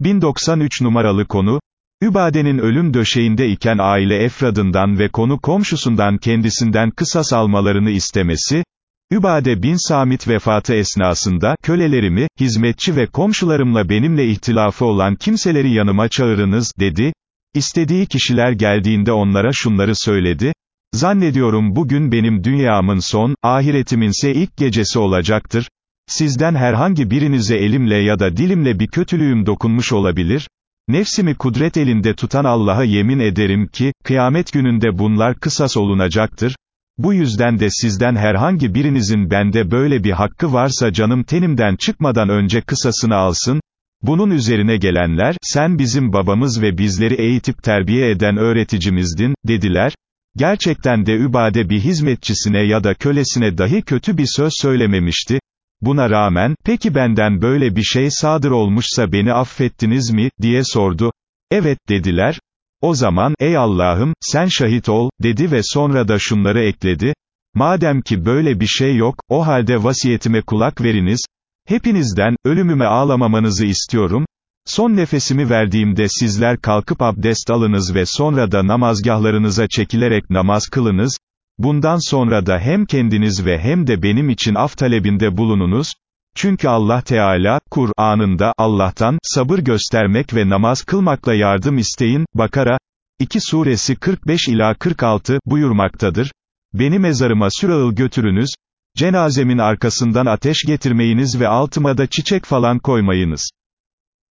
1093 numaralı konu, Übade'nin ölüm döşeğinde iken aile efradından ve konu komşusundan kendisinden kısas almalarını istemesi, Übade bin Samit vefatı esnasında, kölelerimi, hizmetçi ve komşularımla benimle ihtilafı olan kimseleri yanıma çağırınız, dedi. İstediği kişiler geldiğinde onlara şunları söyledi. Zannediyorum bugün benim dünyamın son, ahiretiminse ilk gecesi olacaktır. Sizden herhangi birinize elimle ya da dilimle bir kötülüğüm dokunmuş olabilir. Nefsimi kudret elinde tutan Allah'a yemin ederim ki, kıyamet gününde bunlar kısas olunacaktır. Bu yüzden de sizden herhangi birinizin bende böyle bir hakkı varsa canım tenimden çıkmadan önce kısasını alsın, bunun üzerine gelenler, sen bizim babamız ve bizleri eğitip terbiye eden öğreticimizdin, dediler, gerçekten de Übade bir hizmetçisine ya da kölesine dahi kötü bir söz söylememişti, buna rağmen, peki benden böyle bir şey sadır olmuşsa beni affettiniz mi, diye sordu, evet, dediler, o zaman, ey Allah'ım, sen şahit ol, dedi ve sonra da şunları ekledi, madem ki böyle bir şey yok, o halde vasiyetime kulak veriniz, hepinizden, ölümüme ağlamamanızı istiyorum, son nefesimi verdiğimde sizler kalkıp abdest alınız ve sonra da namazgahlarınıza çekilerek namaz kılınız, bundan sonra da hem kendiniz ve hem de benim için af talebinde bulununuz, çünkü Allah Teala, Kur'an'ında, Allah'tan, sabır göstermek ve namaz kılmakla yardım isteyin, Bakara, 2 suresi 45 ila 46, buyurmaktadır. Beni mezarıma sürağıl götürünüz, cenazemin arkasından ateş getirmeyiniz ve altıma da çiçek falan koymayınız.